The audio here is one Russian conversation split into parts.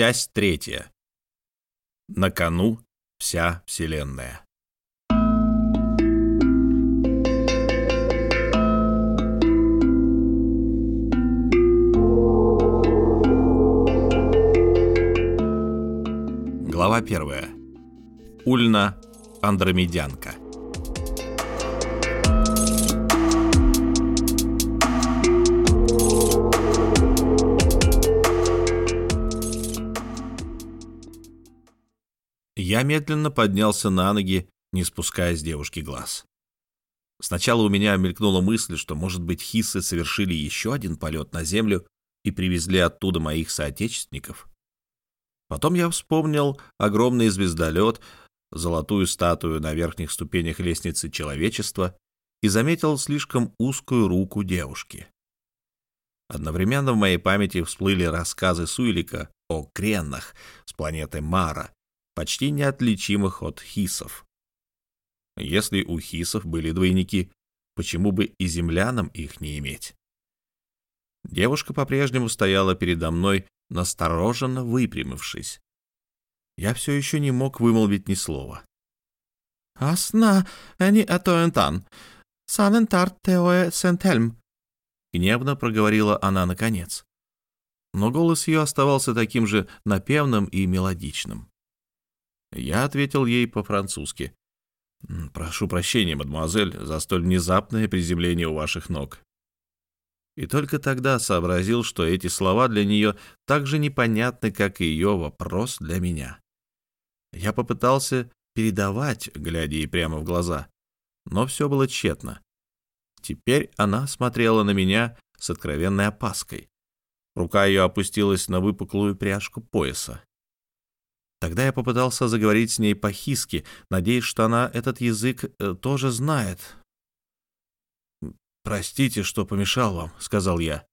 Часть третья. На кону вся Вселенная. Глава первая. Ульна Андромедянка. Я медленно поднялся на ноги, не спуская с девушки глаз. Сначала у меня мелькнула мысль, что, может быть, хиссы совершили еще один полет на Землю и привезли оттуда моих соотечественников. Потом я вспомнил огромный звездолет, золотую статую на верхних ступенях лестницы человечества и заметил слишком узкую руку девушки. Одновременно в моей памяти всплыли рассказы Суэлика о креннах с планеты Мара, почти неотличимых от хисов. Если у хисов были двойники, почему бы и землянам их не иметь? Девушка по-прежнему стояла передо мной, настороженно выпрямившись. Я все еще не мог вымолвить ни слова. «Асна эни атоэнтан, санентар теоэ сентельм», — гневно проговорила она наконец. Но голос ее оставался таким же напевным и мелодичным. Я ответил ей по-французски. «Прошу прощения, мадемуазель, за столь внезапное приземление у ваших ног». И только тогда сообразил, что эти слова для нее так же непонятны, как и ее вопрос для меня. Я попытался передавать, глядя ей прямо в глаза, но все было тщетно. Теперь она смотрела на меня с откровенной опаской. Рука ее опустилась на выпуклую пряжку пояса. Тогда я попытался заговорить с ней по-хиски, надеясь, что она этот язык э, тоже знает. «Простите, что помешал вам», — сказал я.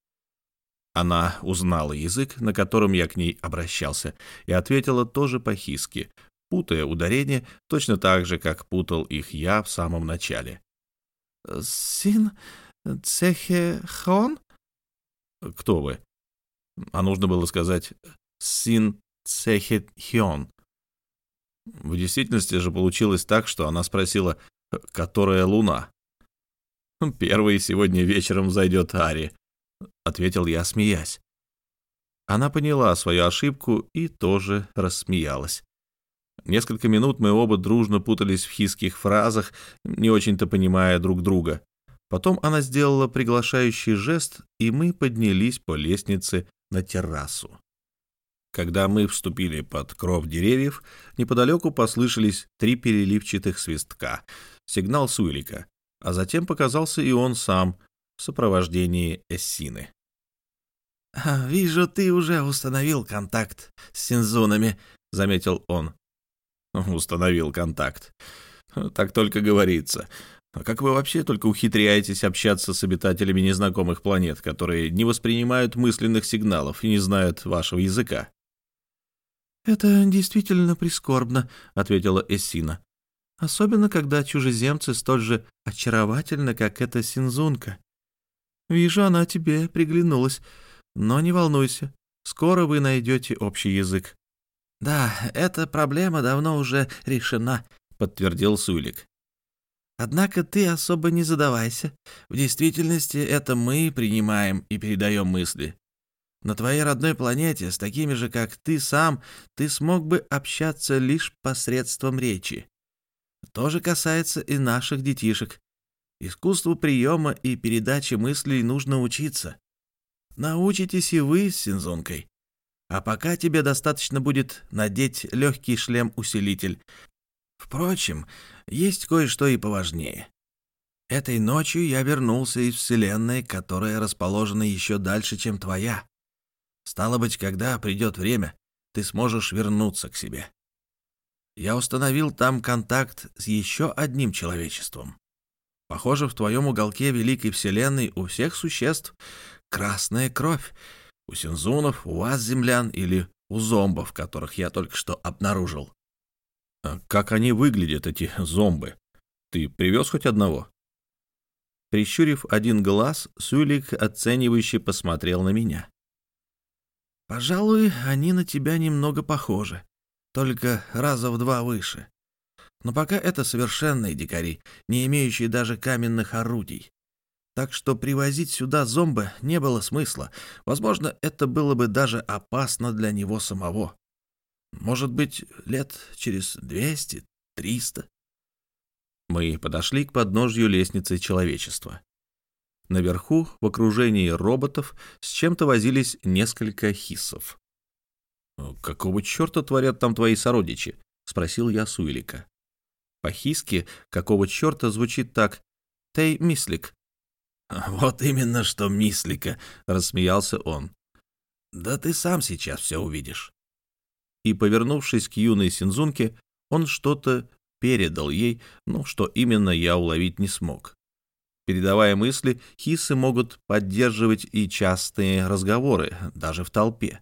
Она узнала язык, на котором я к ней обращался, и ответила тоже по-хиски, путая ударение точно так же, как путал их я в самом начале. «Син Цехехон?» «Кто вы?» А нужно было сказать «Син Цехетхион. В действительности же получилось так, что она спросила, которая луна. «Первый сегодня вечером зайдет Ари», — ответил я, смеясь. Она поняла свою ошибку и тоже рассмеялась. Несколько минут мы оба дружно путались в хиских фразах, не очень-то понимая друг друга. Потом она сделала приглашающий жест, и мы поднялись по лестнице на террасу. Когда мы вступили под кров деревьев, неподалеку послышались три переливчатых свистка, сигнал Суэлика, а затем показался и он сам в сопровождении Эссины. «А, «Вижу, ты уже установил контакт с синзунами», — заметил он. «Установил контакт. Так только говорится. А как вы вообще только ухитряетесь общаться с обитателями незнакомых планет, которые не воспринимают мысленных сигналов и не знают вашего языка?» «Это действительно прискорбно», — ответила Эссина. «Особенно, когда чужеземцы столь же очаровательны, как эта Синзунка. Вижу, она тебе приглянулась. Но не волнуйся, скоро вы найдете общий язык». «Да, эта проблема давно уже решена», — подтвердил Сулик. «Однако ты особо не задавайся. В действительности это мы принимаем и передаем мысли. На твоей родной планете с такими же, как ты сам, ты смог бы общаться лишь посредством речи. То же касается и наших детишек. Искусству приема и передачи мыслей нужно учиться. Научитесь и вы с Синзонкой. А пока тебе достаточно будет надеть легкий шлем-усилитель. Впрочем, есть кое-что и поважнее. Этой ночью я вернулся из Вселенной, которая расположена еще дальше, чем твоя. Стало быть, когда придет время, ты сможешь вернуться к себе. Я установил там контакт с еще одним человечеством. Похоже, в твоем уголке Великой Вселенной у всех существ красная кровь. У синзунов, у вас, землян, или у зомбов, которых я только что обнаружил. А как они выглядят, эти зомбы? Ты привез хоть одного? Прищурив один глаз, Сулик оценивающе посмотрел на меня. Пожалуй, они на тебя немного похожи, только раза в два выше. Но пока это совершенные дикари, не имеющие даже каменных орудий. Так что привозить сюда зомба не было смысла. Возможно, это было бы даже опасно для него самого. Может быть, лет через двести, триста. Мы подошли к подножью лестницы человечества. Наверху, в окружении роботов, с чем-то возились несколько хиссов. «Какого черта творят там твои сородичи?» — спросил я Суэлика. По-хиски «какого черта» звучит так «Тей мислик». «Вот именно что мислика», — рассмеялся он. «Да ты сам сейчас все увидишь». И, повернувшись к юной Синзунке, он что-то передал ей, ну, что именно я уловить не смог. Передавая мысли, хисы могут поддерживать и частые разговоры, даже в толпе.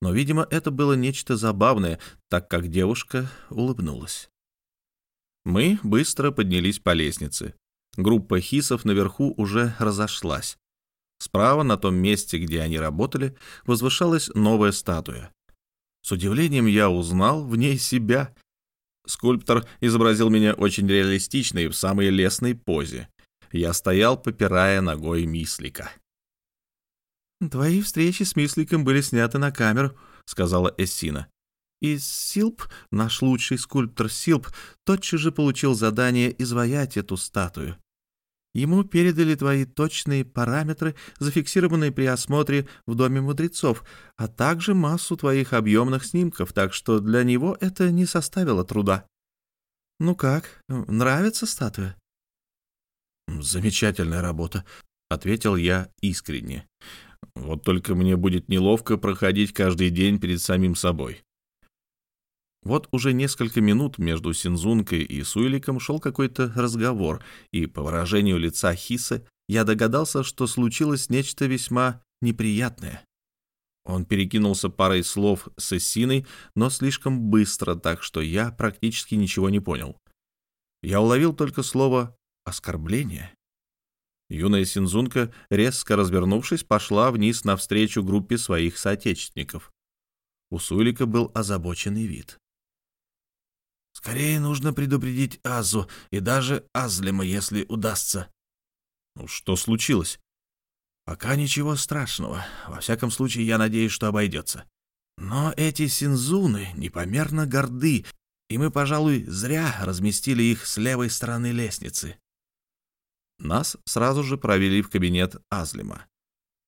Но, видимо, это было нечто забавное, так как девушка улыбнулась. Мы быстро поднялись по лестнице. Группа хисов наверху уже разошлась. Справа, на том месте, где они работали, возвышалась новая статуя. С удивлением я узнал в ней себя. Скульптор изобразил меня очень реалистично и в самой лесной позе. Я стоял, попирая ногой Мислика. «Твои встречи с Мисликом были сняты на камеру», — сказала Эссина. И Силп, наш лучший скульптор Силп, тотчас же получил задание изваять эту статую. Ему передали твои точные параметры, зафиксированные при осмотре в Доме мудрецов, а также массу твоих объемных снимков, так что для него это не составило труда. Ну как, нравится статуя? «Замечательная работа», — ответил я искренне. «Вот только мне будет неловко проходить каждый день перед самим собой». Вот уже несколько минут между Синзункой и Суэликом шел какой-то разговор, и по выражению лица Хиса я догадался, что случилось нечто весьма неприятное. Он перекинулся парой слов с Эссиной, но слишком быстро, так что я практически ничего не понял. Я уловил только слово «оскорбление». Юная Синзунка, резко развернувшись, пошла вниз навстречу группе своих соотечественников. У Суэлика был озабоченный вид. Скорее нужно предупредить Азу и даже Азлема, если удастся. Ну, что случилось? Пока ничего страшного. Во всяком случае, я надеюсь, что обойдется. Но эти синзуны непомерно горды, и мы, пожалуй, зря разместили их с левой стороны лестницы. Нас сразу же провели в кабинет Азлима.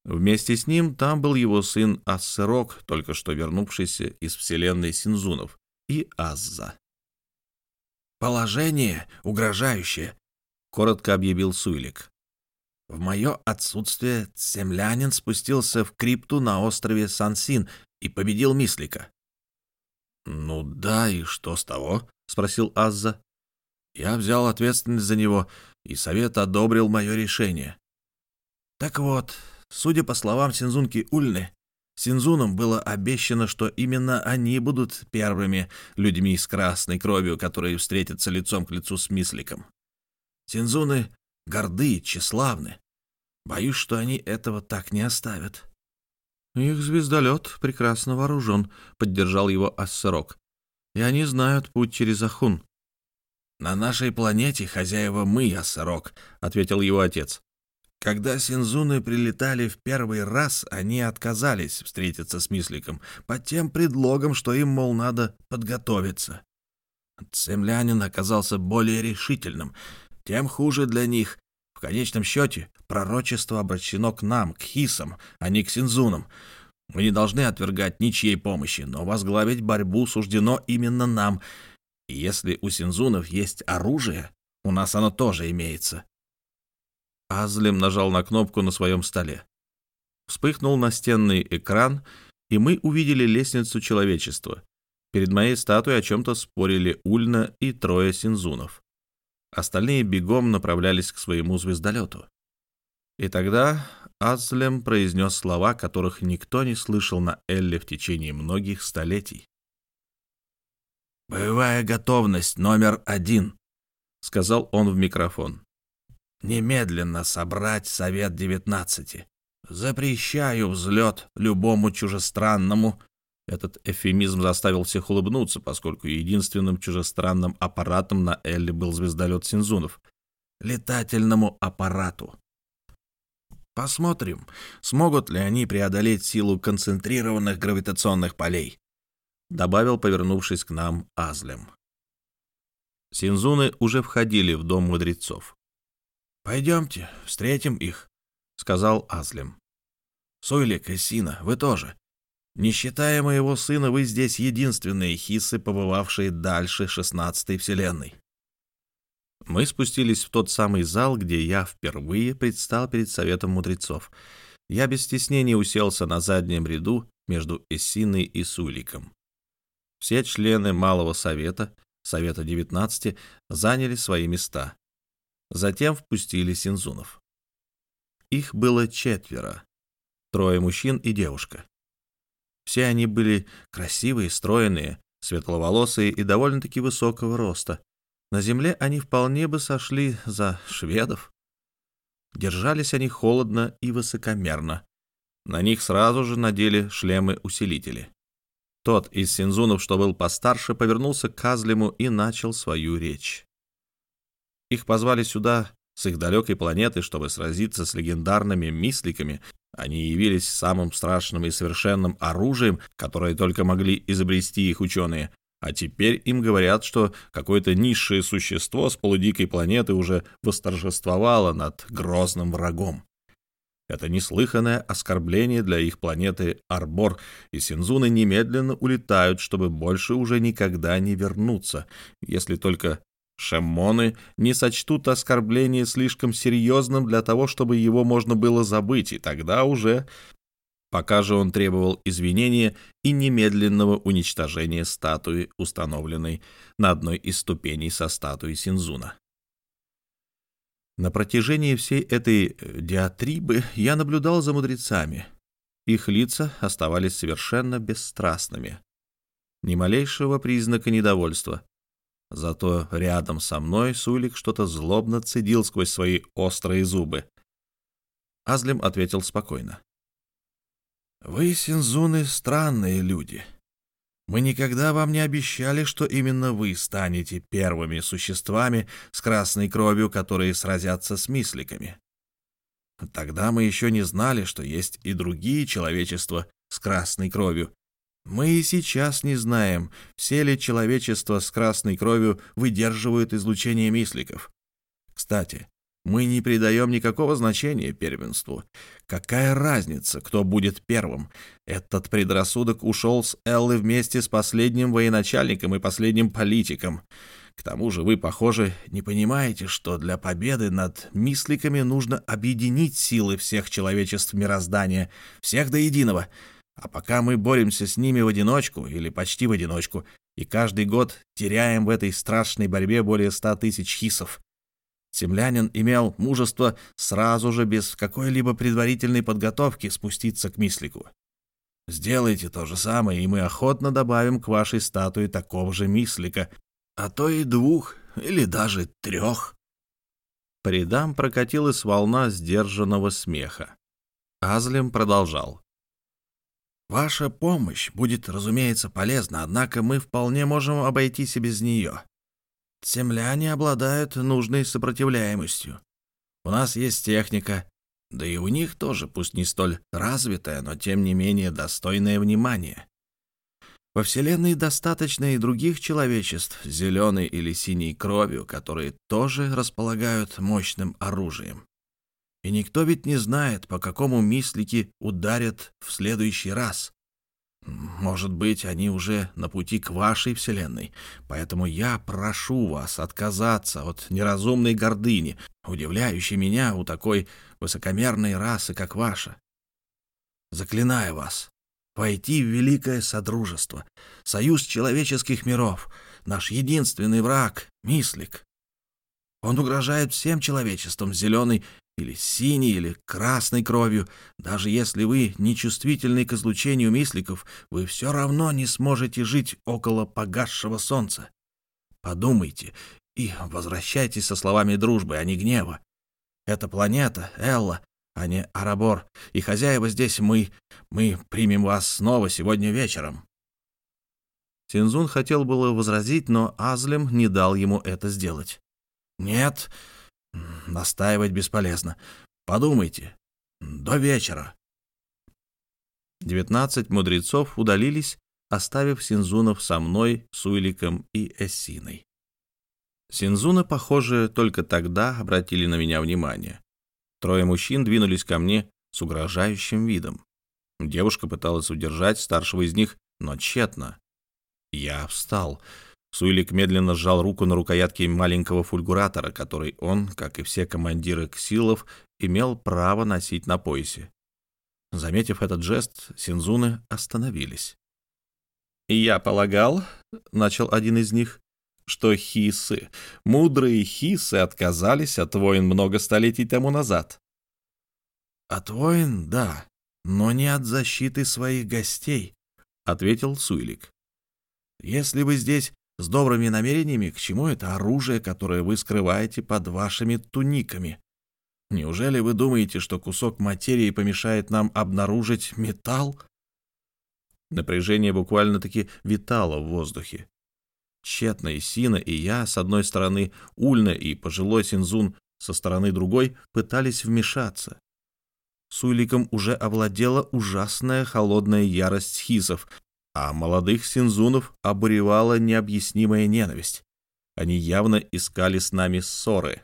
Вместе с ним там был его сын Ассерок, только что вернувшийся из вселенной Синзунов, и Азза. «Положение угрожающее», — коротко объявил Суйлик. «В мое отсутствие землянин спустился в крипту на острове Сансин и победил Мислика». «Ну да, и что с того?» — спросил Азза. «Я взял ответственность за него, и совет одобрил мое решение». «Так вот, судя по словам Синзунки Ульны, Синзунам было обещано, что именно они будут первыми людьми с красной кровью, которые встретятся лицом к лицу с Мисликом. Синзуны горды, тщеславны. Боюсь, что они этого так не оставят. «Их звездолет прекрасно вооружен», — поддержал его Ассерок. «И они знают путь через Ахун». «На нашей планете хозяева мы, Ассерок», — ответил его отец. Когда синзуны прилетали в первый раз, они отказались встретиться с Мисликом под тем предлогом, что им, мол, надо подготовиться. Землянин оказался более решительным. Тем хуже для них. В конечном счете, пророчество обращено к нам, к хисам, а не к синзунам. Мы не должны отвергать ничьей помощи, но возглавить борьбу суждено именно нам. Если у синзунов есть оружие, у нас оно тоже имеется. Азлем нажал на кнопку на своем столе. Вспыхнул настенный экран, и мы увидели лестницу человечества. Перед моей статуей о чем-то спорили Ульна и трое синзунов. Остальные бегом направлялись к своему звездолету. И тогда Азлем произнес слова, которых никто не слышал на Элле в течение многих столетий. «Боевая готовность номер один», — сказал он в микрофон немедленно собрать Совет девятнадцати. Запрещаю взлет любому чужестранному. Этот эфемизм заставил всех улыбнуться, поскольку единственным чужестранным аппаратом на Элли был звездолет Синзунов. Летательному аппарату. Посмотрим, смогут ли они преодолеть силу концентрированных гравитационных полей, добавил, повернувшись к нам Азлем. Синзуны уже входили в дом мудрецов. «Пойдемте, встретим их», — сказал Азлем. «Суйлик и Сина, вы тоже. Не считая моего сына, вы здесь единственные хисы, побывавшие дальше шестнадцатой вселенной». Мы спустились в тот самый зал, где я впервые предстал перед Советом Мудрецов. Я без стеснения уселся на заднем ряду между Эссиной и Суликом. Все члены Малого Совета, Совета 19, заняли свои места. Затем впустили Синзунов. Их было четверо. Трое мужчин и девушка. Все они были красивые, стройные, светловолосые и довольно-таки высокого роста. На земле они вполне бы сошли за шведов. Держались они холодно и высокомерно. На них сразу же надели шлемы-усилители. Тот из синзунов, что был постарше, повернулся к Казлему и начал свою речь. Их позвали сюда с их далекой планеты, чтобы сразиться с легендарными мисликами. Они явились самым страшным и совершенным оружием, которое только могли изобрести их ученые, а теперь им говорят, что какое-то низшее существо с полудикой планеты уже восторжествовало над грозным врагом. Это неслыханное оскорбление для их планеты Арбор, и Синзуны немедленно улетают, чтобы больше уже никогда не вернуться, если только Шемоны не сочтут оскорбление слишком серьезным для того, чтобы его можно было забыть, и тогда уже Пока же он требовал извинения и немедленного уничтожения статуи, установленной на одной из ступеней со статуей Синзуна. На протяжении всей этой э, диатрибы я наблюдал за мудрецами. Их лица оставались совершенно бесстрастными. Ни малейшего признака недовольства. Зато рядом со мной Сулик что-то злобно цедил сквозь свои острые зубы. Азлем ответил спокойно. Вы, Синзуны, странные люди. Мы никогда вам не обещали, что именно вы станете первыми существами с красной кровью, которые сразятся с мисликами. Тогда мы еще не знали, что есть и другие человечества с красной кровью. Мы и сейчас не знаем, все ли человечества с красной кровью выдерживают излучение мисликов. Кстати, мы не придаем никакого значения первенству. Какая разница, кто будет первым? Этот предрассудок ушел с Эллы вместе с последним военачальником и последним политиком. К тому же вы, похоже, не понимаете, что для победы над мисликами нужно объединить силы всех человечеств мироздания, всех до единого. А пока мы боремся с ними в одиночку или почти в одиночку, и каждый год теряем в этой страшной борьбе более ста тысяч хисов, Землянин имел мужество сразу же, без какой-либо предварительной подготовки, спуститься к мислику. Сделайте то же самое, и мы охотно добавим к вашей статуе такого же мислика, а то и двух, или даже трех. По прокатилась волна сдержанного смеха. Азлем продолжал. «Ваша помощь будет, разумеется, полезна, однако мы вполне можем обойтись и без нее. Земляне обладают нужной сопротивляемостью. У нас есть техника, да и у них тоже, пусть не столь развитая, но тем не менее достойное внимания. Во Вселенной достаточно и других человечеств зеленой или синей кровью, которые тоже располагают мощным оружием. И никто ведь не знает, по какому мислики ударят в следующий раз. Может быть, они уже на пути к вашей вселенной, поэтому я прошу вас отказаться от неразумной гордыни, удивляющей меня у такой высокомерной расы, как ваша. Заклинаю вас, войти в великое содружество, союз человеческих миров, наш единственный враг — Мислик. Он угрожает всем человечеством зеленой или синей, или красной кровью. Даже если вы нечувствительны к излучению мисликов, вы все равно не сможете жить около погасшего солнца. Подумайте и возвращайтесь со словами дружбы, а не гнева. Эта планета, Элла, а не Арабор, и хозяева здесь мы. Мы примем вас снова сегодня вечером». Синзун хотел было возразить, но Азлем не дал ему это сделать. «Нет, настаивать бесполезно. Подумайте. До вечера». Девятнадцать мудрецов удалились, оставив Синзунов со мной, Суйликом и Эссиной. Синзуны, похоже, только тогда обратили на меня внимание. Трое мужчин двинулись ко мне с угрожающим видом. Девушка пыталась удержать старшего из них, но тщетно. Я встал. Суилик медленно сжал руку на рукоятке маленького фульгуратора, который он, как и все командиры ксилов, имел право носить на поясе. Заметив этот жест, синзуны остановились. «Я полагал», — начал один из них, — «что хисы, мудрые хисы отказались от войн много столетий тому назад». «От войн, да, но не от защиты своих гостей», — ответил Суйлик. «Если вы здесь с добрыми намерениями, к чему это оружие, которое вы скрываете под вашими туниками? Неужели вы думаете, что кусок материи помешает нам обнаружить металл?» Напряжение буквально-таки витало в воздухе. Тщетно и Сина, и я, с одной стороны, Ульна и пожилой Синзун со стороны другой, пытались вмешаться. Суйликом уже овладела ужасная холодная ярость хисов, а молодых Синзунов обуревала необъяснимая ненависть. Они явно искали с нами ссоры.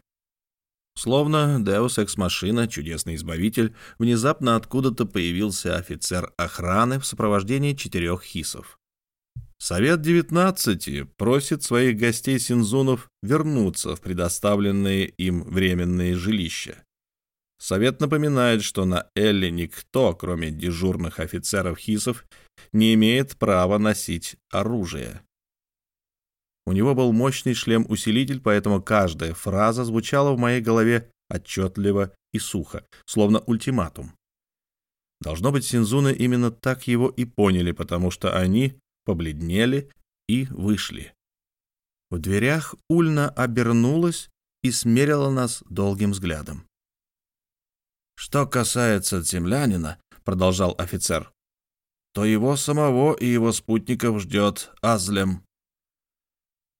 Словно Deus Ex Machina, чудесный избавитель, внезапно откуда-то появился офицер охраны в сопровождении четырех хисов. Совет 19 просит своих гостей Синзунов вернуться в предоставленные им временные жилища. Совет напоминает, что на Элле никто, кроме дежурных офицеров хисов, не имеет права носить оружие. У него был мощный шлем-усилитель, поэтому каждая фраза звучала в моей голове отчетливо и сухо, словно ультиматум. Должно быть, Синзуны именно так его и поняли, потому что они побледнели и вышли. В дверях Ульна обернулась и смерила нас долгим взглядом. «Что касается землянина», — продолжал офицер, — «то его самого и его спутников ждет Азлем.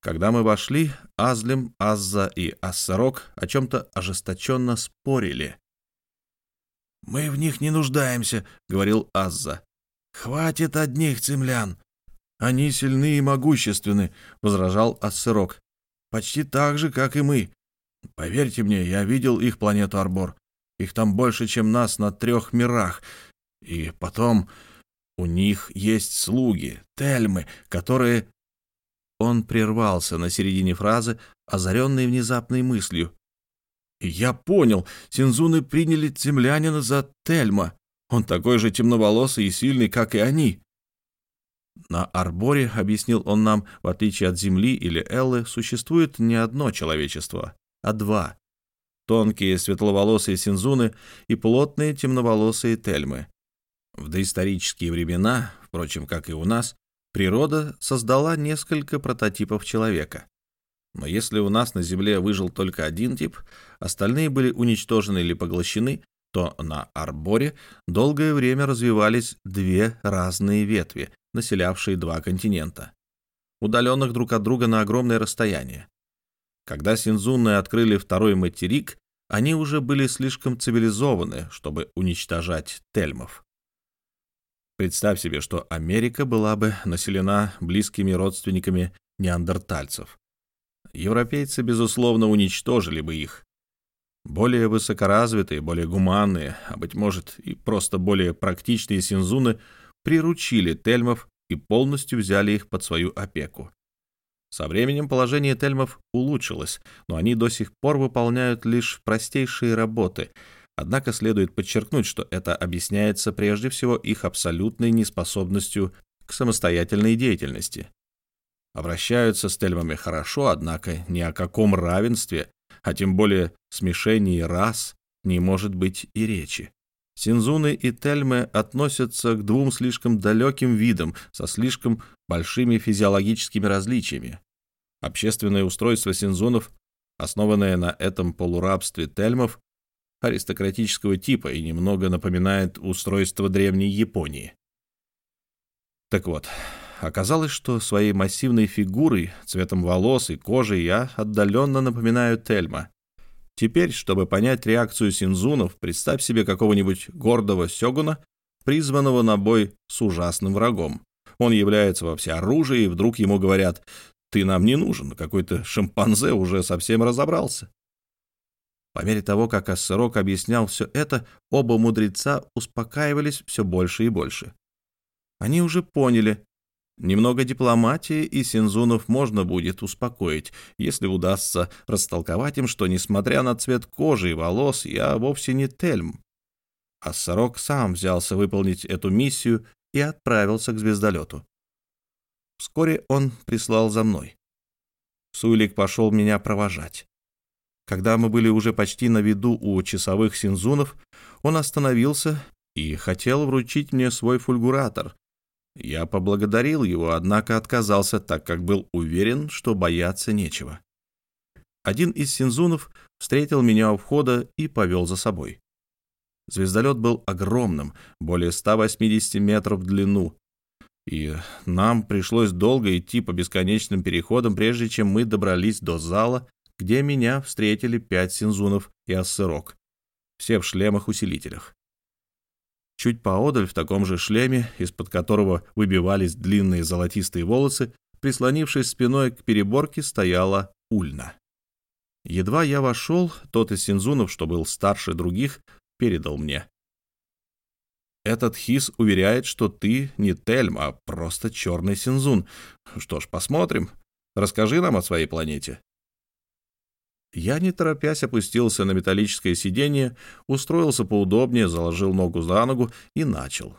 Когда мы вошли, Азлим, Азза и Ассарок о чем-то ожесточенно спорили. «Мы в них не нуждаемся», — говорил Азза. «Хватит одних землян. Они сильны и могущественны», — возражал Ассарок. «Почти так же, как и мы. Поверьте мне, я видел их планету Арбор. Их там больше, чем нас на трех мирах. И потом у них есть слуги, тельмы, которые он прервался на середине фразы, озаренный внезапной мыслью. «Я понял. Синзуны приняли землянина за Тельма. Он такой же темноволосый и сильный, как и они». На Арборе, объяснил он нам, в отличие от Земли или Эллы, существует не одно человечество, а два. Тонкие светловолосые синзуны и плотные темноволосые тельмы. В доисторические времена, впрочем, как и у нас, Природа создала несколько прототипов человека. Но если у нас на Земле выжил только один тип, остальные были уничтожены или поглощены, то на Арборе долгое время развивались две разные ветви, населявшие два континента, удаленных друг от друга на огромное расстояние. Когда синзунны открыли второй материк, они уже были слишком цивилизованы, чтобы уничтожать тельмов. Представь себе, что Америка была бы населена близкими родственниками неандертальцев. Европейцы, безусловно, уничтожили бы их. Более высокоразвитые, более гуманные, а, быть может, и просто более практичные синзуны приручили тельмов и полностью взяли их под свою опеку. Со временем положение тельмов улучшилось, но они до сих пор выполняют лишь простейшие работы — Однако следует подчеркнуть, что это объясняется прежде всего их абсолютной неспособностью к самостоятельной деятельности. Обращаются с тельмами хорошо, однако ни о каком равенстве, а тем более смешении рас, не может быть и речи. Синзуны и тельмы относятся к двум слишком далеким видам со слишком большими физиологическими различиями. Общественное устройство синзунов, основанное на этом полурабстве тельмов, аристократического типа и немного напоминает устройство древней Японии. Так вот, оказалось, что своей массивной фигурой, цветом волос и кожи я отдаленно напоминаю Тельма. Теперь, чтобы понять реакцию синзунов, представь себе какого-нибудь гордого сёгуна, призванного на бой с ужасным врагом. Он является во всеоружии, и вдруг ему говорят «Ты нам не нужен, какой-то шимпанзе уже совсем разобрался». По мере того, как Ассерок объяснял все это, оба мудреца успокаивались все больше и больше. Они уже поняли, немного дипломатии и Синзунов можно будет успокоить, если удастся растолковать им, что, несмотря на цвет кожи и волос, я вовсе не Тельм. Ассерок сам взялся выполнить эту миссию и отправился к звездолету. Вскоре он прислал за мной. Суйлик пошел меня провожать. Когда мы были уже почти на виду у часовых синзунов, он остановился и хотел вручить мне свой фульгуратор. Я поблагодарил его, однако отказался, так как был уверен, что бояться нечего. Один из синзунов встретил меня у входа и повел за собой. Звездолет был огромным, более 180 метров в длину, и нам пришлось долго идти по бесконечным переходам, прежде чем мы добрались до зала, где меня встретили пять синзунов и ассырок, все в шлемах-усилителях. Чуть поодаль, в таком же шлеме, из-под которого выбивались длинные золотистые волосы, прислонившись спиной к переборке, стояла Ульна. Едва я вошел, тот из синзунов, что был старше других, передал мне. Этот хис уверяет, что ты не Тельм, а просто черный синзун. Что ж, посмотрим. Расскажи нам о своей планете. Я, не торопясь, опустился на металлическое сиденье, устроился поудобнее, заложил ногу за ногу и начал.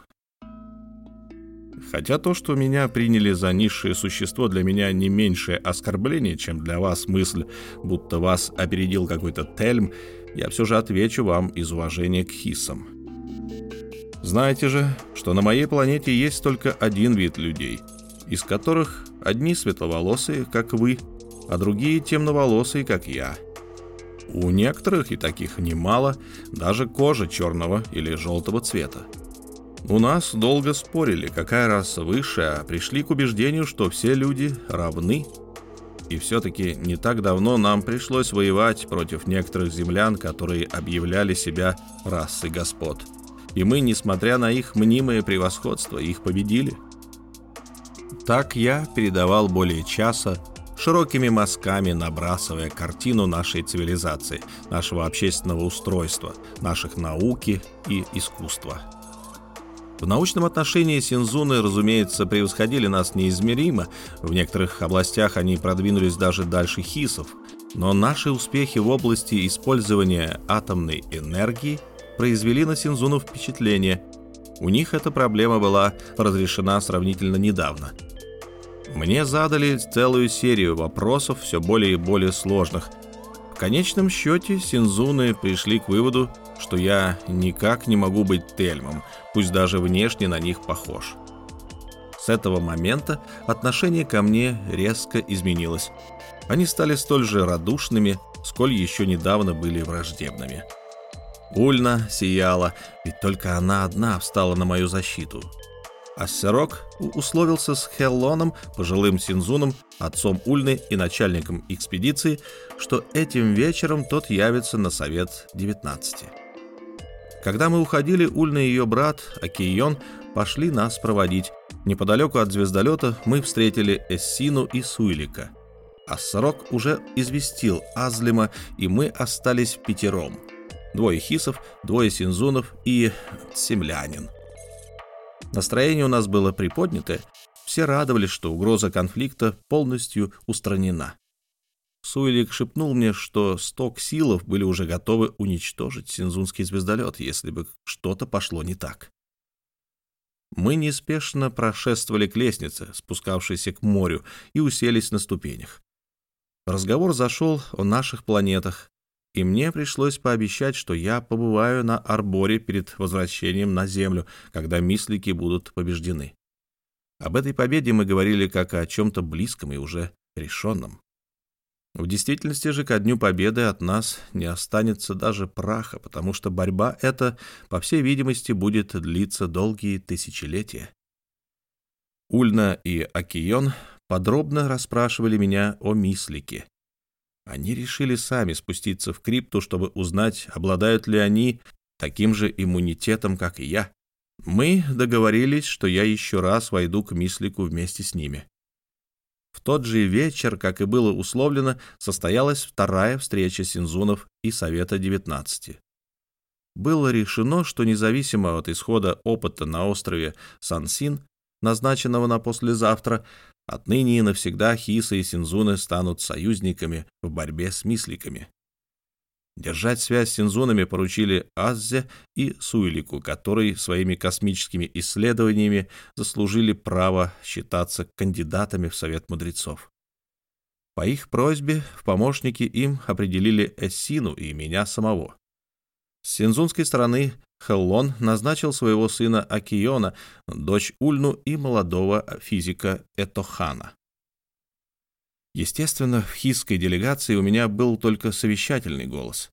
Хотя то, что меня приняли за низшее существо, для меня не меньшее оскорбление, чем для вас мысль, будто вас опередил какой-то Тельм, я все же отвечу вам из уважения к хисам. Знаете же, что на моей планете есть только один вид людей, из которых одни светловолосые, как вы, а другие темноволосые, как я. У некоторых, и таких немало, даже кожа черного или желтого цвета. У нас долго спорили, какая раса выше, а пришли к убеждению, что все люди равны. И все-таки не так давно нам пришлось воевать против некоторых землян, которые объявляли себя расой господ. И мы, несмотря на их мнимое превосходство, их победили. Так я передавал более часа широкими мазками набрасывая картину нашей цивилизации, нашего общественного устройства, наших науки и искусства. В научном отношении синзуны, разумеется, превосходили нас неизмеримо, в некоторых областях они продвинулись даже дальше хисов, но наши успехи в области использования атомной энергии произвели на синзунов впечатление. У них эта проблема была разрешена сравнительно недавно – мне задали целую серию вопросов, все более и более сложных. В конечном счете синзуны пришли к выводу, что я никак не могу быть Тельмом, пусть даже внешне на них похож. С этого момента отношение ко мне резко изменилось. Они стали столь же радушными, сколь еще недавно были враждебными. Ульна сияла, ведь только она одна встала на мою защиту — Ассерок условился с Хеллоном, пожилым Синзуном, отцом Ульны и начальником экспедиции, что этим вечером тот явится на совет 19. Когда мы уходили, Ульна и ее брат Акион пошли нас проводить. Неподалеку от звездолета мы встретили Эссину и Суилика. Ассерок уже известил Азлима, и мы остались пятером. Двое хисов, двое синзунов и семлянин. Настроение у нас было приподнятое, все радовались, что угроза конфликта полностью устранена. Суэлик шепнул мне, что сто силов были уже готовы уничтожить синзунский звездолет, если бы что-то пошло не так. Мы неспешно прошествовали к лестнице, спускавшейся к морю, и уселись на ступенях. Разговор зашел о наших планетах, и мне пришлось пообещать, что я побываю на Арборе перед возвращением на Землю, когда мислики будут побеждены. Об этой победе мы говорили как о чем-то близком и уже решенном. В действительности же ко дню победы от нас не останется даже праха, потому что борьба эта, по всей видимости, будет длиться долгие тысячелетия. Ульна и Акион подробно расспрашивали меня о мислике. Они решили сами спуститься в крипту, чтобы узнать, обладают ли они таким же иммунитетом, как и я. Мы договорились, что я еще раз войду к мислику вместе с ними. В тот же вечер, как и было условлено, состоялась вторая встреча Синзунов и Совета 19. Было решено, что независимо от исхода опыта на острове Сансин, назначенного на послезавтра, отныне и навсегда Хиса и Синзуны станут союзниками в борьбе с мисликами. Держать связь с синзунами поручили Аззе и Суэлику, которые своими космическими исследованиями заслужили право считаться кандидатами в Совет мудрецов. По их просьбе в помощники им определили Эссину и меня самого. С синзунской стороны Хеллон назначил своего сына Акиона, дочь Ульну и молодого физика Этохана. Естественно, в хисской делегации у меня был только совещательный голос.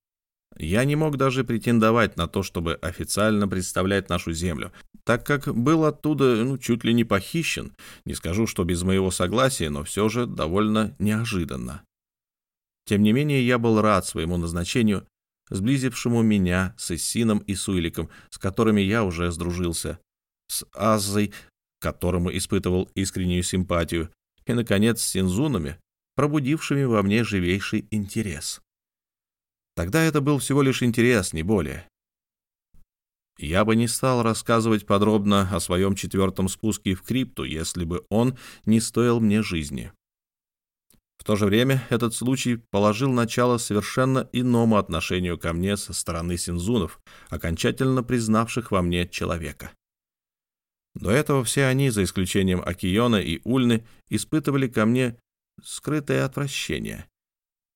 Я не мог даже претендовать на то, чтобы официально представлять нашу землю, так как был оттуда ну, чуть ли не похищен. Не скажу, что без моего согласия, но все же довольно неожиданно. Тем не менее, я был рад своему назначению, сблизившему меня с Иссином и Суиликом, с которыми я уже сдружился, с Аззой, которому испытывал искреннюю симпатию, и, наконец, с Синзунами, пробудившими во мне живейший интерес. Тогда это был всего лишь интерес, не более. Я бы не стал рассказывать подробно о своем четвертом спуске в крипту, если бы он не стоил мне жизни. В то же время этот случай положил начало совершенно иному отношению ко мне со стороны синзунов, окончательно признавших во мне человека. До этого все они, за исключением Акиона и Ульны, испытывали ко мне скрытое отвращение.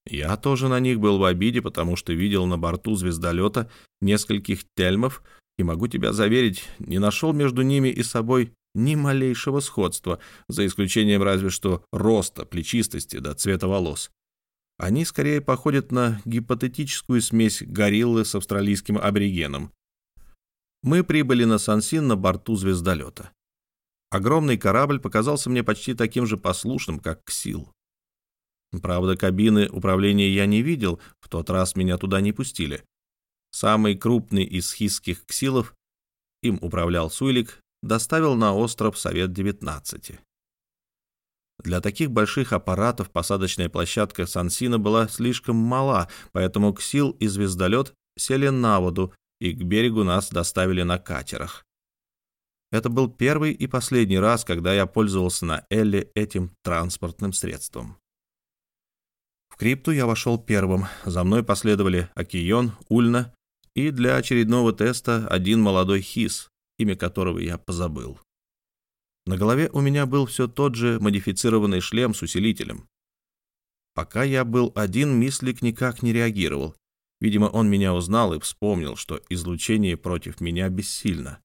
Я тоже на них был в обиде, потому что видел на борту звездолета нескольких тельмов, и могу тебя заверить, не нашел между ними и собой ни малейшего сходства, за исключением разве что роста, плечистости да цвета волос. Они скорее походят на гипотетическую смесь гориллы с австралийским аборигеном. Мы прибыли на Сансин на борту звездолета. Огромный корабль показался мне почти таким же послушным, как Ксил. Правда, кабины управления я не видел, в тот раз меня туда не пустили. Самый крупный из хисских ксилов, им управлял Суйлик, доставил на остров Совет-19. Для таких больших аппаратов посадочная площадка Сансина была слишком мала, поэтому Ксил и звездолет сели на воду и к берегу нас доставили на катерах. Это был первый и последний раз, когда я пользовался на Элле этим транспортным средством. В крипту я вошел первым, за мной последовали Акион, Ульна и для очередного теста один молодой хис, имя которого я позабыл. На голове у меня был все тот же модифицированный шлем с усилителем. Пока я был один, Мислик никак не реагировал. Видимо, он меня узнал и вспомнил, что излучение против меня бессильно.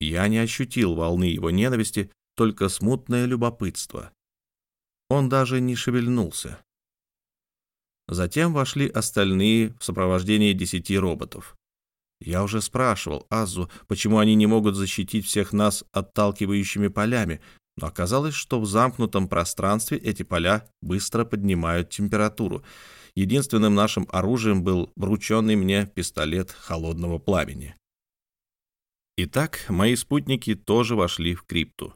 Я не ощутил волны его ненависти, только смутное любопытство. Он даже не шевельнулся. Затем вошли остальные в сопровождении десяти роботов. Я уже спрашивал Азу, почему они не могут защитить всех нас отталкивающими полями, но оказалось, что в замкнутом пространстве эти поля быстро поднимают температуру. Единственным нашим оружием был врученный мне пистолет холодного пламени. Итак, мои спутники тоже вошли в крипту.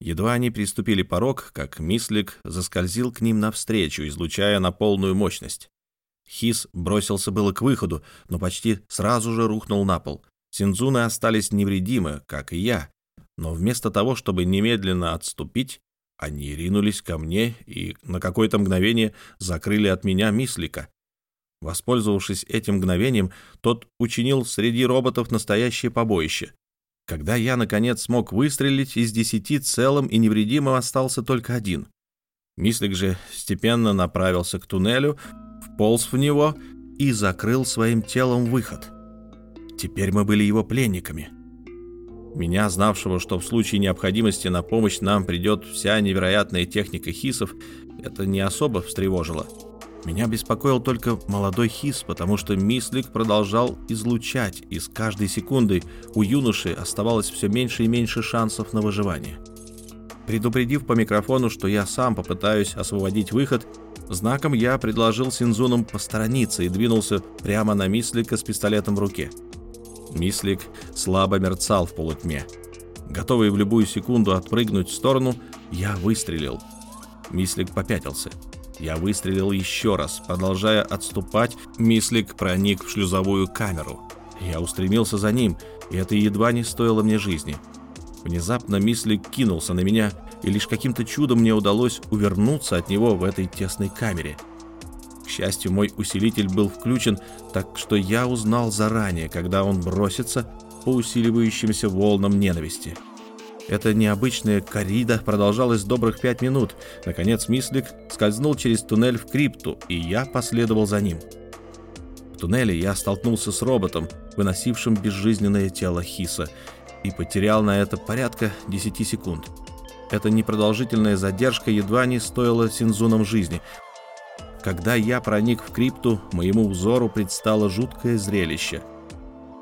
Едва они приступили порог, как Мислик заскользил к ним навстречу, излучая на полную мощность. Хис бросился было к выходу, но почти сразу же рухнул на пол. Синзуны остались невредимы, как и я, но вместо того, чтобы немедленно отступить, они ринулись ко мне и на какое-то мгновение закрыли от меня Мислика. Воспользовавшись этим мгновением, тот учинил среди роботов настоящее побоище. Когда я, наконец, смог выстрелить, из десяти целым и невредимым остался только один. Мислик же степенно направился к туннелю, вполз в него и закрыл своим телом выход. Теперь мы были его пленниками. Меня, знавшего, что в случае необходимости на помощь нам придет вся невероятная техника хисов, это не особо встревожило. Меня беспокоил только молодой хис, потому что Мислик продолжал излучать, и с каждой секундой у юноши оставалось все меньше и меньше шансов на выживание. Предупредив по микрофону, что я сам попытаюсь освободить выход, знаком я предложил Синзунам посторониться и двинулся прямо на Мислика с пистолетом в руке. Мислик слабо мерцал в полутьме. Готовый в любую секунду отпрыгнуть в сторону, я выстрелил. Мислик попятился — я выстрелил еще раз. Продолжая отступать, Мислик проник в шлюзовую камеру. Я устремился за ним, и это едва не стоило мне жизни. Внезапно Мислик кинулся на меня, и лишь каким-то чудом мне удалось увернуться от него в этой тесной камере. К счастью, мой усилитель был включен, так что я узнал заранее, когда он бросится по усиливающимся волнам ненависти. Эта необычная коррида продолжалась добрых пять минут. Наконец Мислик скользнул через туннель в крипту, и я последовал за ним. В туннеле я столкнулся с роботом, выносившим безжизненное тело Хиса, и потерял на это порядка 10 секунд. Эта непродолжительная задержка едва не стоила Синзунам жизни. Когда я проник в крипту, моему взору предстало жуткое зрелище —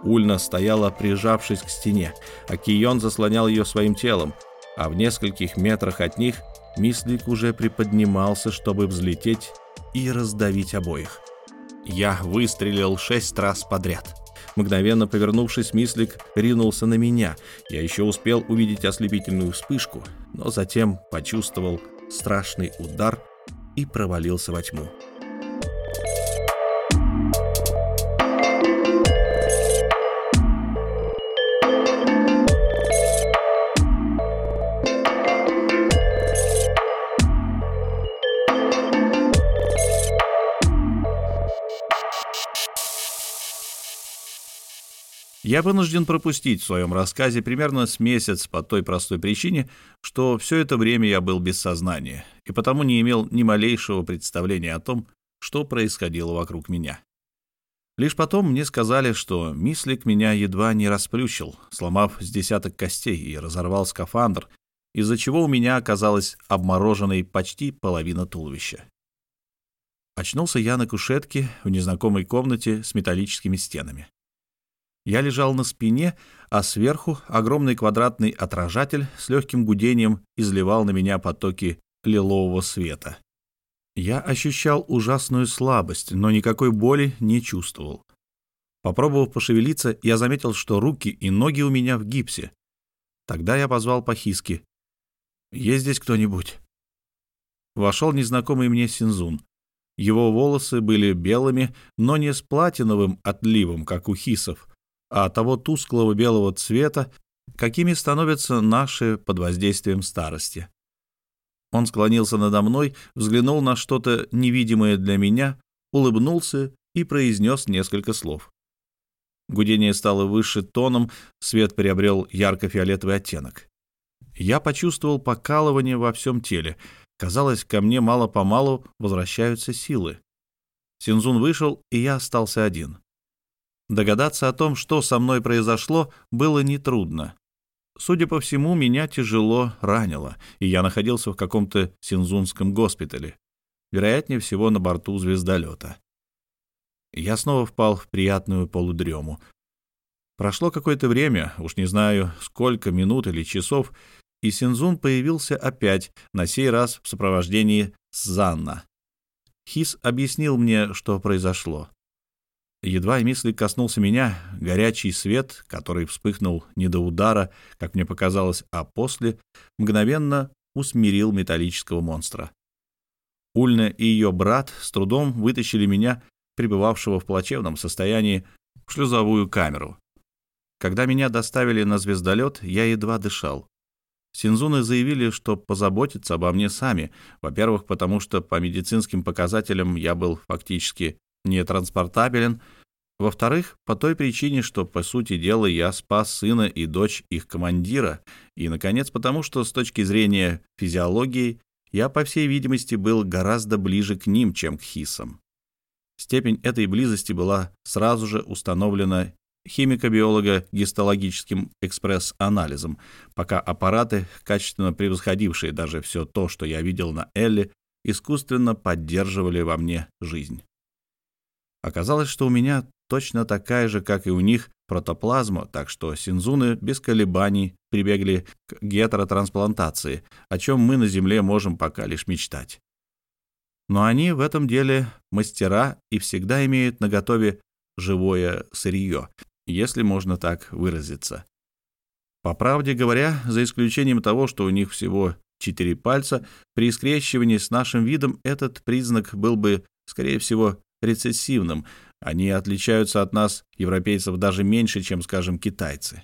Ульна стояла, прижавшись к стене, а Кион заслонял ее своим телом, а в нескольких метрах от них Мислик уже приподнимался, чтобы взлететь и раздавить обоих. Я выстрелил шесть раз подряд. Мгновенно повернувшись, Мислик ринулся на меня. Я еще успел увидеть ослепительную вспышку, но затем почувствовал страшный удар и провалился во тьму. Я вынужден пропустить в своем рассказе примерно с месяц по той простой причине, что все это время я был без сознания и потому не имел ни малейшего представления о том, что происходило вокруг меня. Лишь потом мне сказали, что мислик меня едва не расплющил, сломав с десяток костей и разорвал скафандр, из-за чего у меня оказалась обмороженной почти половина туловища. Очнулся я на кушетке в незнакомой комнате с металлическими стенами. Я лежал на спине, а сверху огромный квадратный отражатель с легким гудением изливал на меня потоки лилового света. Я ощущал ужасную слабость, но никакой боли не чувствовал. Попробовав пошевелиться, я заметил, что руки и ноги у меня в гипсе. Тогда я позвал Пахиски. «Есть здесь кто-нибудь?» Вошел незнакомый мне Синзун. Его волосы были белыми, но не с платиновым отливом, как у хисов, а того тусклого белого цвета, какими становятся наши под воздействием старости. Он склонился надо мной, взглянул на что-то невидимое для меня, улыбнулся и произнес несколько слов. Гудение стало выше тоном, свет приобрел ярко-фиолетовый оттенок. Я почувствовал покалывание во всем теле. Казалось, ко мне мало-помалу возвращаются силы. Синзун вышел, и я остался один. Догадаться о том, что со мной произошло, было нетрудно. Судя по всему, меня тяжело ранило, и я находился в каком-то синзунском госпитале, вероятнее всего на борту звездолета. Я снова впал в приятную полудрему. Прошло какое-то время, уж не знаю, сколько минут или часов, и Синзун появился опять, на сей раз в сопровождении Занна. Хис объяснил мне, что произошло. Едва мысли коснулся меня, горячий свет, который вспыхнул не до удара, как мне показалось, а после, мгновенно усмирил металлического монстра. Ульна и ее брат с трудом вытащили меня, пребывавшего в плачевном состоянии, в шлюзовую камеру. Когда меня доставили на звездолет, я едва дышал. Синзуны заявили, что позаботятся обо мне сами, во-первых, потому что по медицинским показателям я был фактически нетранспортабелен, во-вторых, по той причине, что, по сути дела, я спас сына и дочь их командира, и, наконец, потому что с точки зрения физиологии я, по всей видимости, был гораздо ближе к ним, чем к хисам. Степень этой близости была сразу же установлена химико-биолога гистологическим экспресс-анализом, пока аппараты, качественно превосходившие даже все то, что я видел на Элле, искусственно поддерживали во мне жизнь. Оказалось, что у меня точно такая же, как и у них, протоплазма, так что синзуны без колебаний прибегли к гетеротрансплантации, о чем мы на Земле можем пока лишь мечтать. Но они в этом деле мастера и всегда имеют наготове живое сырье, если можно так выразиться. По правде говоря, за исключением того, что у них всего четыре пальца, при скрещивании с нашим видом этот признак был бы, скорее всего, рецессивным. Они отличаются от нас, европейцев, даже меньше, чем, скажем, китайцы.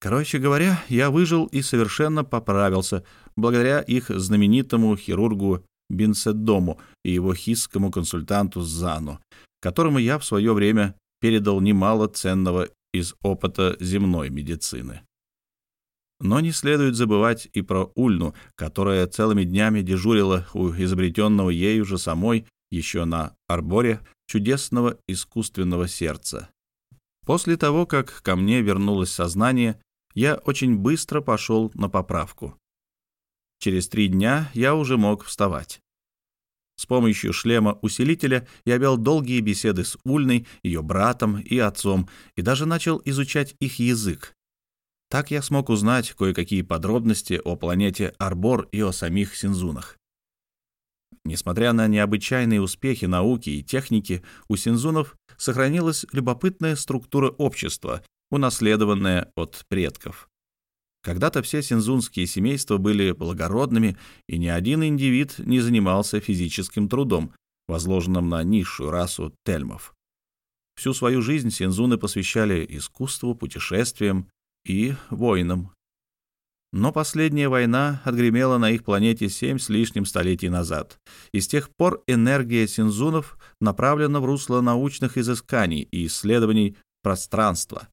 Короче говоря, я выжил и совершенно поправился, благодаря их знаменитому хирургу Бинседому и его хисскому консультанту Зану, которому я в свое время передал немало ценного из опыта земной медицины. Но не следует забывать и про Ульну, которая целыми днями дежурила у изобретенного ею же самой еще на арборе чудесного искусственного сердца. После того, как ко мне вернулось сознание, я очень быстро пошел на поправку. Через три дня я уже мог вставать. С помощью шлема-усилителя я вел долгие беседы с Ульной, ее братом и отцом, и даже начал изучать их язык. Так я смог узнать кое-какие подробности о планете Арбор и о самих Синзунах. Несмотря на необычайные успехи науки и техники, у синзунов сохранилась любопытная структура общества, унаследованная от предков. Когда-то все синзунские семейства были благородными, и ни один индивид не занимался физическим трудом, возложенным на низшую расу тельмов. Всю свою жизнь синзуны посвящали искусству, путешествиям и войнам. Но последняя война отгремела на их планете семь с лишним столетий назад, и с тех пор энергия синзунов направлена в русло научных изысканий и исследований пространства.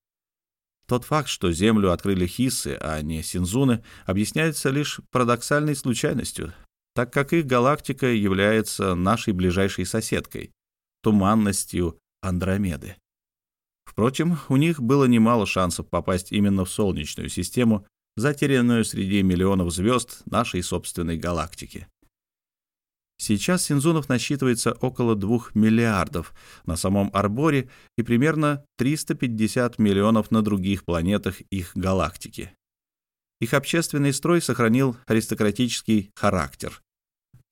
Тот факт, что Землю открыли хиссы, а не синзуны, объясняется лишь парадоксальной случайностью, так как их галактика является нашей ближайшей соседкой — туманностью Андромеды. Впрочем, у них было немало шансов попасть именно в Солнечную систему, затерянную среди миллионов звезд нашей собственной галактики. Сейчас синзунов насчитывается около 2 миллиардов на самом Арборе и примерно 350 миллионов на других планетах их галактики. Их общественный строй сохранил аристократический характер.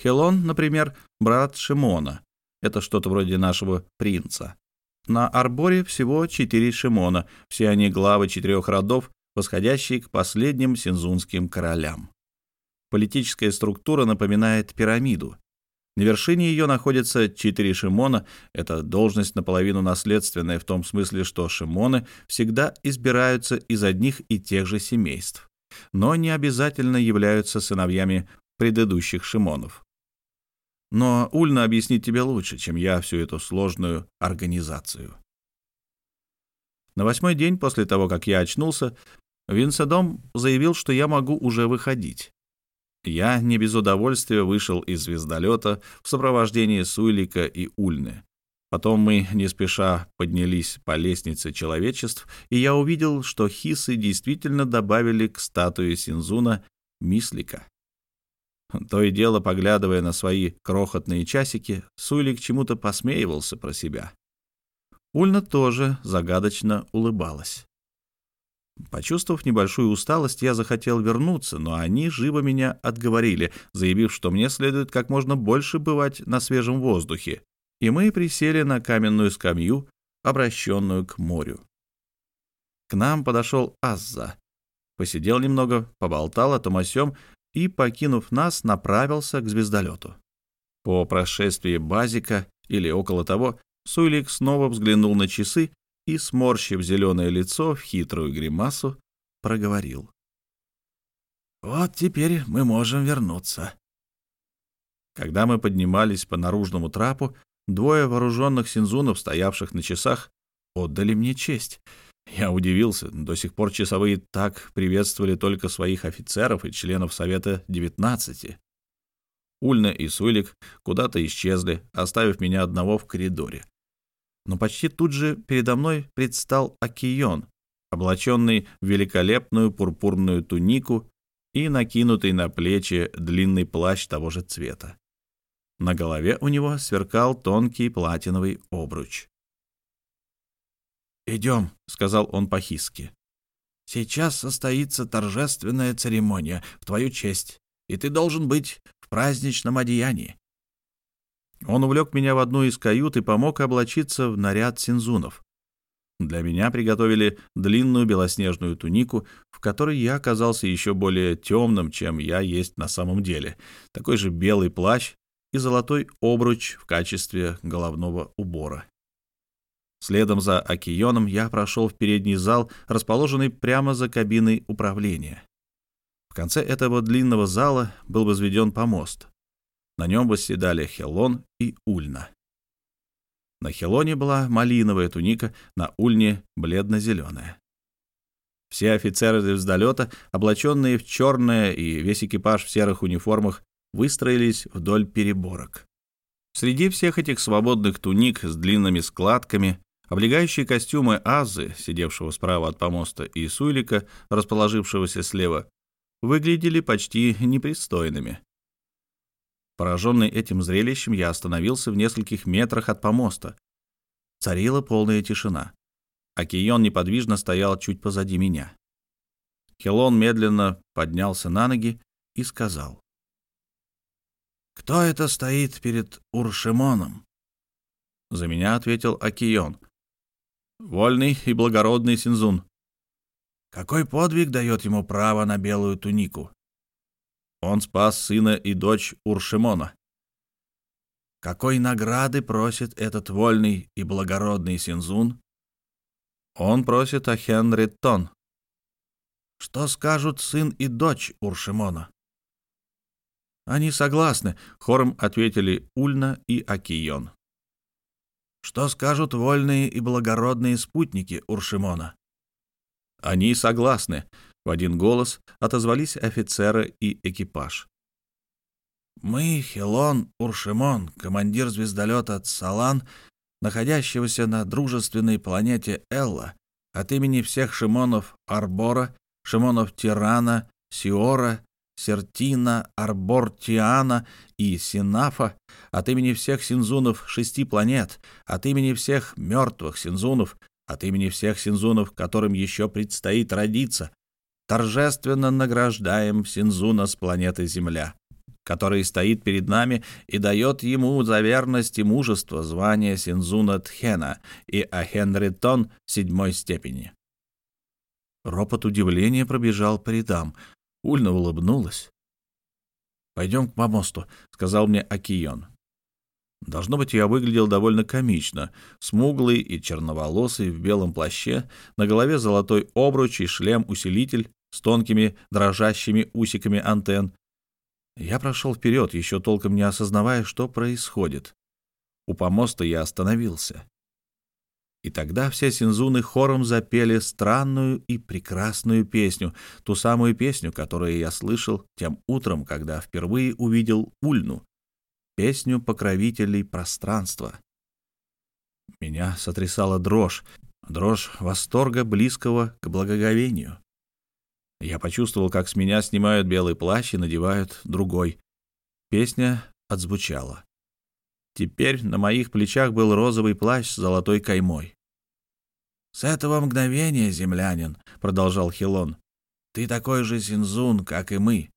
Хелон, например, брат Шимона. Это что-то вроде нашего принца. На Арборе всего четыре Шимона, все они главы четырех родов, восходящие к последним синзунским королям. Политическая структура напоминает пирамиду. На вершине ее находятся четыре шимона. Это должность наполовину наследственная в том смысле, что шимоны всегда избираются из одних и тех же семейств, но не обязательно являются сыновьями предыдущих шимонов. Но Ульна объяснит тебе лучше, чем я всю эту сложную организацию. На восьмой день после того, как я очнулся, Винсадом заявил, что я могу уже выходить. Я не без удовольствия вышел из звездолета в сопровождении Суйлика и Ульны. Потом мы не спеша поднялись по лестнице человечеств, и я увидел, что хисы действительно добавили к статуе Синзуна мислика. То и дело, поглядывая на свои крохотные часики, Суйлик чему-то посмеивался про себя. Ульна тоже загадочно улыбалась. Почувствовав небольшую усталость, я захотел вернуться, но они живо меня отговорили, заявив, что мне следует как можно больше бывать на свежем воздухе, и мы присели на каменную скамью, обращенную к морю. К нам подошел Азза. Посидел немного, поболтал о том о сём и, покинув нас, направился к звездолету. По прошествии базика или около того, Суйлик снова взглянул на часы и, сморщив зеленое лицо в хитрую гримасу, проговорил. «Вот теперь мы можем вернуться». Когда мы поднимались по наружному трапу, двое вооруженных синзунов, стоявших на часах, отдали мне честь. Я удивился, до сих пор часовые так приветствовали только своих офицеров и членов Совета 19. Ульна и Суйлик куда-то исчезли, оставив меня одного в коридоре. Но почти тут же передо мной предстал Акион, облаченный в великолепную пурпурную тунику и накинутый на плечи длинный плащ того же цвета. На голове у него сверкал тонкий платиновый обруч. «Идем», — сказал он по-хиски. «Сейчас состоится торжественная церемония в твою честь, и ты должен быть в праздничном одеянии». Он увлек меня в одну из кают и помог облачиться в наряд синзунов. Для меня приготовили длинную белоснежную тунику, в которой я оказался еще более темным, чем я есть на самом деле, такой же белый плащ и золотой обруч в качестве головного убора. Следом за Акионом я прошел в передний зал, расположенный прямо за кабиной управления. В конце этого длинного зала был возведен помост. На нем восседали Хелон и Ульна. На Хелоне была малиновая туника, на Ульне — бледно-зеленая. Все офицеры звездолета, облаченные в черное и весь экипаж в серых униформах, выстроились вдоль переборок. Среди всех этих свободных туник с длинными складками Облегающие костюмы Азы, сидевшего справа от помоста, и Суйлика, расположившегося слева, выглядели почти непристойными. Пораженный этим зрелищем, я остановился в нескольких метрах от помоста. Царила полная тишина. Акион неподвижно стоял чуть позади меня. Хелон медленно поднялся на ноги и сказал. «Кто это стоит перед Уршимоном?» За меня ответил Акион. Вольный и благородный Синзун. Какой подвиг дает ему право на белую тунику? Он спас сына и дочь Уршимона. Какой награды просит этот вольный и благородный Синзун? Он просит о Хенри Тон. Что скажут сын и дочь Уршимона? Они согласны, хором ответили Ульна и Акион. Что скажут вольные и благородные спутники Уршимона? Они согласны. В один голос отозвались офицеры и экипаж. Мы, Хелон Уршимон, командир звездолета Салан, находящегося на дружественной планете Элла, от имени всех Шимонов Арбора, Шимонов Тирана, Сиора Сертина, Арбортиана и Синафа, от имени всех синзунов шести планет, от имени всех мертвых синзунов, от имени всех синзунов, которым еще предстоит родиться, торжественно награждаем синзуна с планеты Земля, который стоит перед нами и дает ему за верность и мужество звание синзуна Тхена и Ахенритон седьмой степени. Ропот удивления пробежал по рядам. Ульна улыбнулась. «Пойдем к помосту», — сказал мне Акион. Должно быть, я выглядел довольно комично. Смуглый и черноволосый в белом плаще, на голове золотой обруч и шлем-усилитель с тонкими дрожащими усиками антенн. Я прошел вперед, еще толком не осознавая, что происходит. У помоста я остановился. И тогда все синзуны хором запели странную и прекрасную песню, ту самую песню, которую я слышал тем утром, когда впервые увидел Ульну, песню покровителей пространства. Меня сотрясала дрожь, дрожь восторга, близкого к благоговению. Я почувствовал, как с меня снимают белый плащ и надевают другой. Песня отзвучала. Теперь на моих плечах был розовый плащ с золотой каймой. «С этого мгновения, землянин», — продолжал Хилон, — «ты такой же Синзун, как и мы.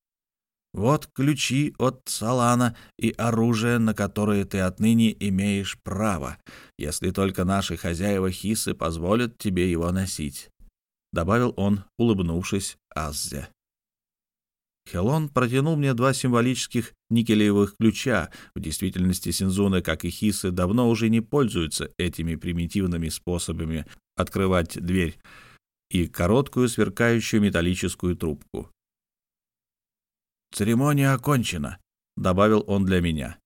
Вот ключи от Салана и оружие, на которое ты отныне имеешь право, если только наши хозяева Хисы позволят тебе его носить», — добавил он, улыбнувшись Аззе. Хелон протянул мне два символических никелевых ключа. В действительности Синзуна, как и Хисы, давно уже не пользуются этими примитивными способами открывать дверь и короткую сверкающую металлическую трубку. «Церемония окончена», — добавил он для меня.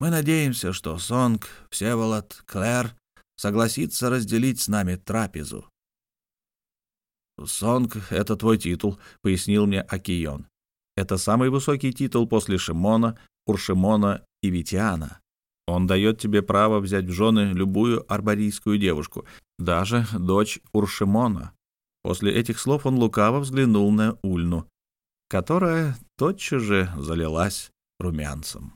«Мы надеемся, что Сонг, Всеволод, Клэр согласится разделить с нами трапезу». «Сонг — это твой титул», — пояснил мне Акион. Это самый высокий титул после Шимона, Уршимона и Витиана. Он дает тебе право взять в жены любую арборийскую девушку, даже дочь Уршимона. После этих слов он лукаво взглянул на Ульну, которая тотчас же залилась румянцем.